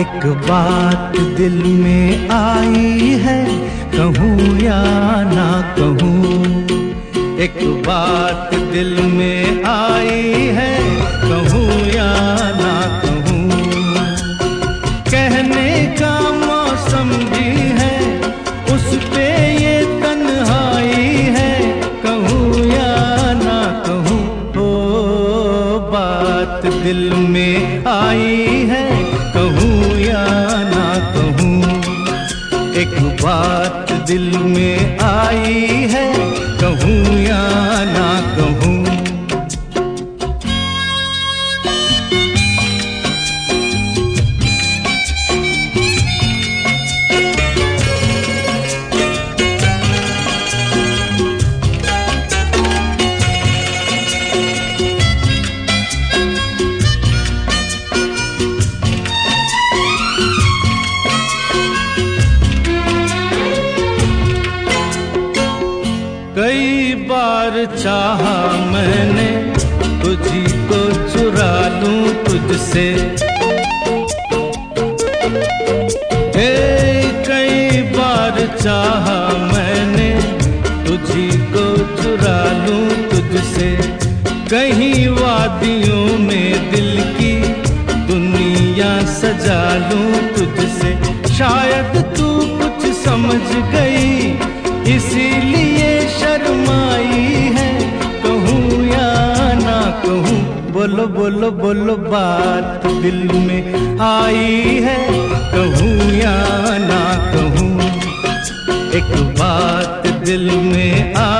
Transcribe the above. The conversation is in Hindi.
एक बात दिल में आई है, कहूँ या ना कहूँ? एक बात दिल में आई है, कहूँ या ना कहूँ? कहने का मौसम भी है, उस पे ये तन्हाई है, कहूँ या ना कहूँ? ओ बात दिल में एक बात दिल में आई है कहूँ या ना कहूँ। तुझसे कई बार चाहा मैंने, तुझी को चुरा लूँ तुझसे। कहीं वादियों में दिल की दुनिया सजा लूँ तुझसे। शायद तू बोलो बोलो बात दिल में आई है। कहूँ या ना कहूँ, एक बात दिल में आई